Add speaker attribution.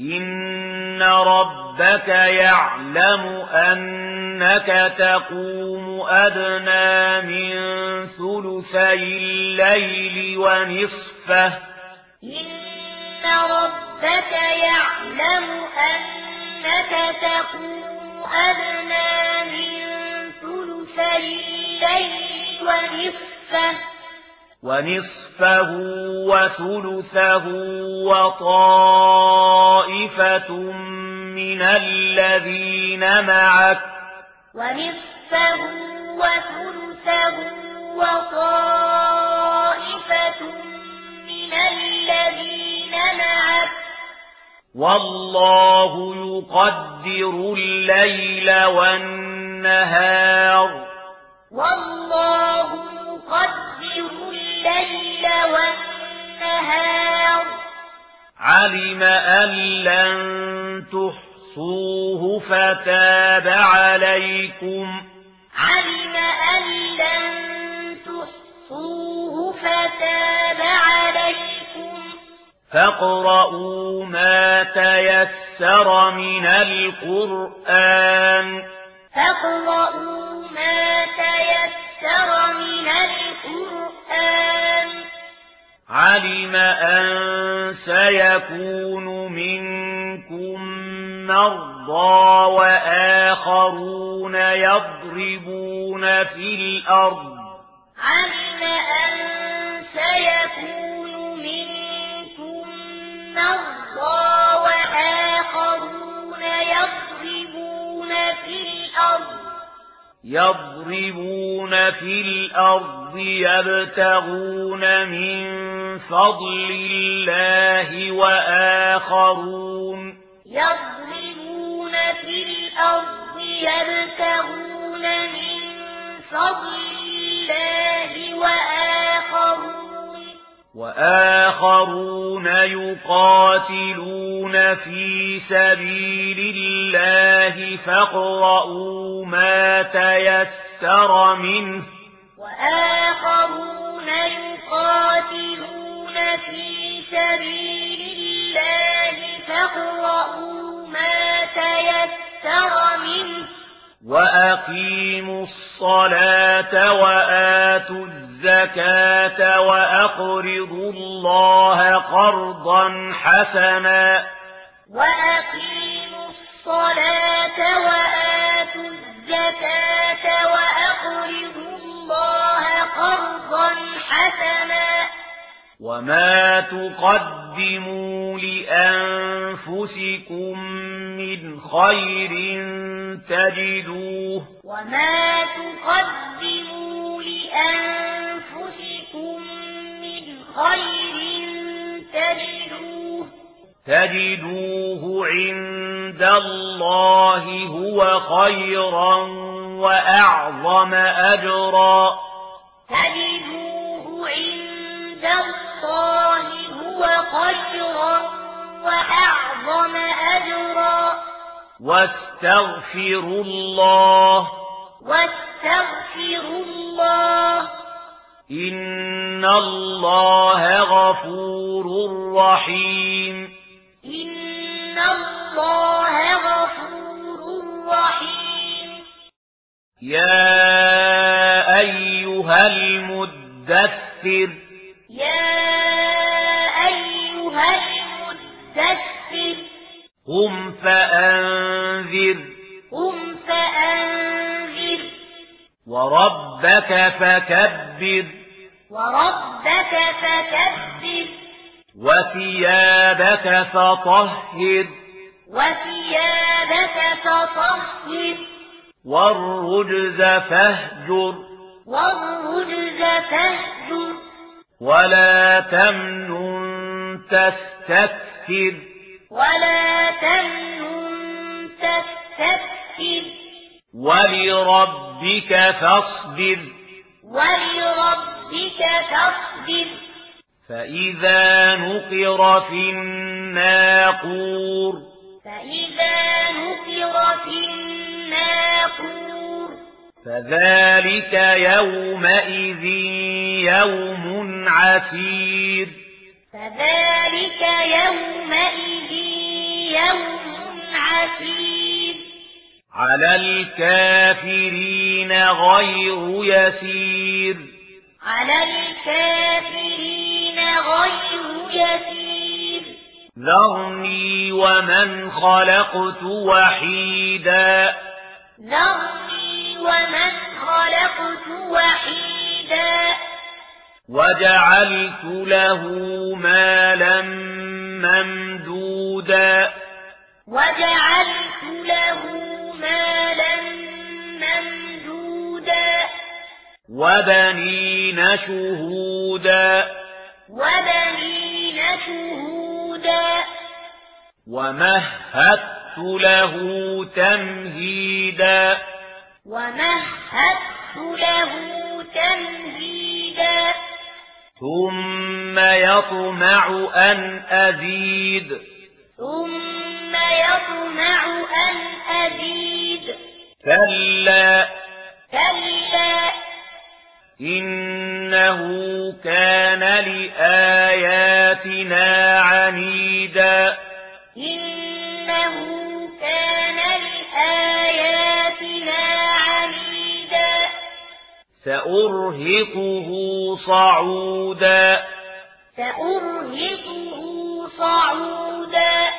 Speaker 1: إن ربك يعلم أنك تقوم أدنى من ثلثي الليل ونصفه
Speaker 2: إن ربك يعلم أنك تقوم أدنى من ثلثي الليل ونصفه
Speaker 1: ونصفه نصفه وثلثه وطائفة من الذين معك
Speaker 2: ونصفه وثلثه وطائفة من الذين معك
Speaker 1: والله يقدر الليل والنهار
Speaker 2: والله يقدر الليل والنهار.
Speaker 1: علم أن لن تحصوه فتاب عليكم.
Speaker 2: علم أن لن تحصوه فتاب عليكم.
Speaker 1: فاقرؤوا ما تيسر من القرآن.
Speaker 2: فاقرؤوا ما تيسر من القرآن. القرآن.
Speaker 1: علم أن سيكون منكم مرضى وآخرون يضربون في الأرض.
Speaker 2: علم أن يضربون في الأرض
Speaker 1: يبتغون من فضل الله وآخرون.
Speaker 2: يضربون في الأرض يبتغون من فضل الله وآخرون.
Speaker 1: وآخرون يقاتلون يجاهدون في سبيل الله فاقرؤوا ما تيسر منه
Speaker 2: وآخرون يقاتلون في سبيل الله فاقرؤوا ما تيسر منه
Speaker 1: وأقيموا الصلاة وآتوا الزكاة وأقرضوا الله قرضا حسنا
Speaker 2: وَأَقِيمُوا الصَّلَاةَ وَآتُوا الزَّكَاةَ وَأَقْرِضُوا اللَّهَ قَرْضًا حَسَنًا
Speaker 1: وَمَا تُقَدِّمُوا لِأَنفُسِكُم مِّنْ خَيْرٍ تَجِدُوهُ
Speaker 2: وَمَا تُقَدِّمُوا لِأَنفُسِكُم مِّنْ خَيْرٍ تجدوه
Speaker 1: عند الله هو خيرا وأعظم أجرا.
Speaker 2: تجدوه عند الله هو خيرا وأعظم أجرا.
Speaker 1: واستغفر الله.
Speaker 2: واستغفر الله.
Speaker 1: إن الله غفور رحيم.
Speaker 2: الله غفور رحيم
Speaker 1: يا أيها المدثر
Speaker 2: يا أيها المدثر
Speaker 1: قم فأنذر
Speaker 2: قم فأنذر
Speaker 1: وربك فكبر
Speaker 2: وربك فكبر
Speaker 1: وثيابك فطهر
Speaker 2: وثيابك فطهر
Speaker 1: والرجز فاهجر
Speaker 2: والرجز فاهجر
Speaker 1: ولا تمنن تستكثر
Speaker 2: ولا تمنن تستكثر
Speaker 1: ولربك فاصبر
Speaker 2: ولربك فاصبر
Speaker 1: فإذا نقر في الناقور
Speaker 2: فإذا نقر في الناقور
Speaker 1: فذلك يومئذ يوم عسير
Speaker 2: فذلك يومئذ يوم عسير
Speaker 1: على الكافرين غير يسير
Speaker 2: على الكافرين غير يسير.
Speaker 1: ذرني ومن خلقت وحيدا.
Speaker 2: ذرني ومن خلقت وحيدا.
Speaker 1: وجعلت له مالا ممدودا.
Speaker 2: وجعلت له
Speaker 1: وبنين شهودا
Speaker 2: وبنين شهودا
Speaker 1: ومهدت له تمهيدا
Speaker 2: ومهدت له تمهيدا
Speaker 1: ثم يطمع أن أزيد
Speaker 2: ثم يطمع أن أزيد كلا
Speaker 1: إِنَّهُ كَانَ لِآيَاتِنَا عَنِيدًا
Speaker 2: إِنَّهُ كَانَ لِآيَاتِنَا عَنِيدًا
Speaker 1: سَأُرْهِقُهُ صَعُودًا
Speaker 2: سَأُرْهِقُهُ صَعُودًا